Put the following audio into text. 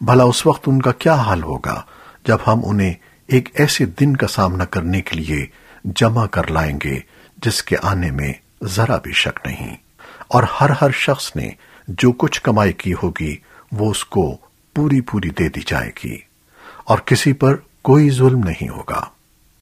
بھلا اس وقت ان کا کیا حال ہوگا جب ہم انہیں ایک ایسے دن کا سامنا کرنے کے لیے جمع کر لائیں گے جس کے آنے میں ذرا بھی شک نہیں۔ اور ہر ہر شخص نے جو کچھ کمائی کی ہوگی، وہ اس کو پوری پوری دے دی جائے گی۔ اور کسی پر کوئی ظلم نہیں ہوگا۔